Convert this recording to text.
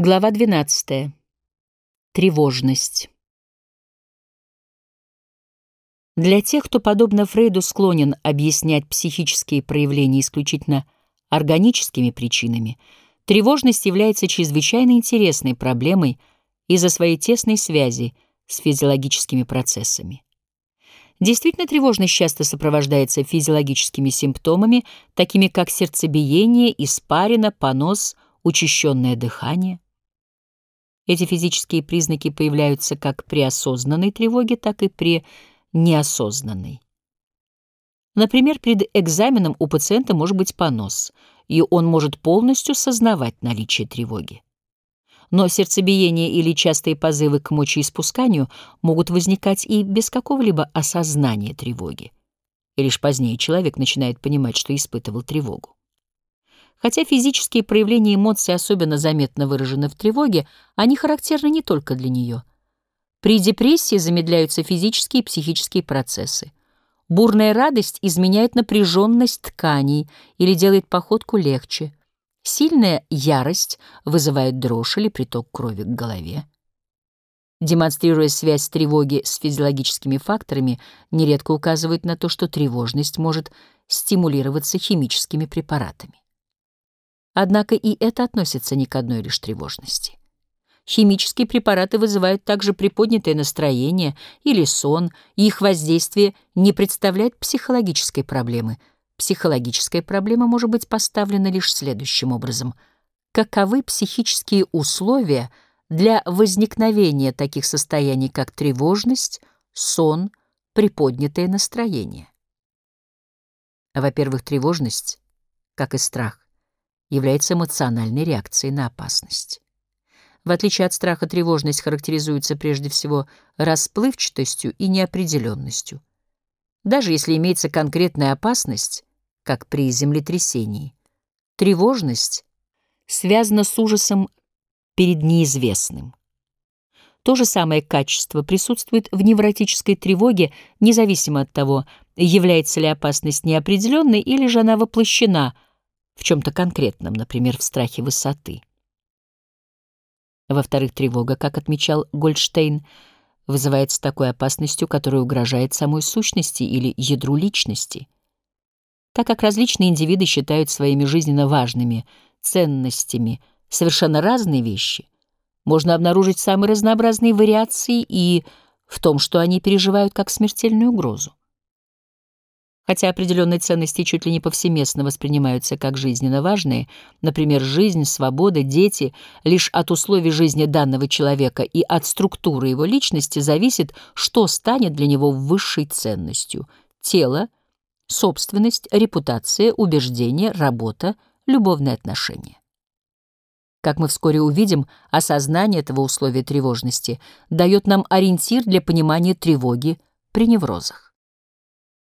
Глава 12. Тревожность. Для тех, кто, подобно Фрейду, склонен объяснять психические проявления исключительно органическими причинами, тревожность является чрезвычайно интересной проблемой из-за своей тесной связи с физиологическими процессами. Действительно, тревожность часто сопровождается физиологическими симптомами, такими как сердцебиение, испарина, понос, учащенное дыхание – эти физические признаки появляются как при осознанной тревоге, так и при неосознанной. Например, перед экзаменом у пациента может быть понос, и он может полностью сознавать наличие тревоги. Но сердцебиение или частые позывы к мочеиспусканию могут возникать и без какого-либо осознания тревоги. И лишь позднее человек начинает понимать, что испытывал тревогу. Хотя физические проявления эмоций особенно заметно выражены в тревоге, они характерны не только для нее. При депрессии замедляются физические и психические процессы. Бурная радость изменяет напряженность тканей или делает походку легче. Сильная ярость вызывает дрожь или приток крови к голове. Демонстрируя связь тревоги с физиологическими факторами, нередко указывают на то, что тревожность может стимулироваться химическими препаратами. Однако и это относится не к одной лишь тревожности. Химические препараты вызывают также приподнятое настроение или сон, и их воздействие не представляет психологической проблемы. Психологическая проблема может быть поставлена лишь следующим образом. Каковы психические условия для возникновения таких состояний, как тревожность, сон, приподнятое настроение? Во-первых, тревожность, как и страх, является эмоциональной реакцией на опасность. В отличие от страха, тревожность характеризуется прежде всего расплывчатостью и неопределенностью. Даже если имеется конкретная опасность, как при землетрясении, тревожность связана с ужасом перед неизвестным. То же самое качество присутствует в невротической тревоге, независимо от того, является ли опасность неопределенной или же она воплощена – в чем-то конкретном, например, в страхе высоты. Во-вторых, тревога, как отмечал Гольдштейн, вызывается такой опасностью, которая угрожает самой сущности или ядру личности. Так как различные индивиды считают своими жизненно важными ценностями совершенно разные вещи, можно обнаружить самые разнообразные вариации и в том, что они переживают как смертельную угрозу. Хотя определенные ценности чуть ли не повсеместно воспринимаются как жизненно важные, например, жизнь, свобода, дети, лишь от условий жизни данного человека и от структуры его личности зависит, что станет для него высшей ценностью — тело, собственность, репутация, убеждения, работа, любовные отношения. Как мы вскоре увидим, осознание этого условия тревожности дает нам ориентир для понимания тревоги при неврозах.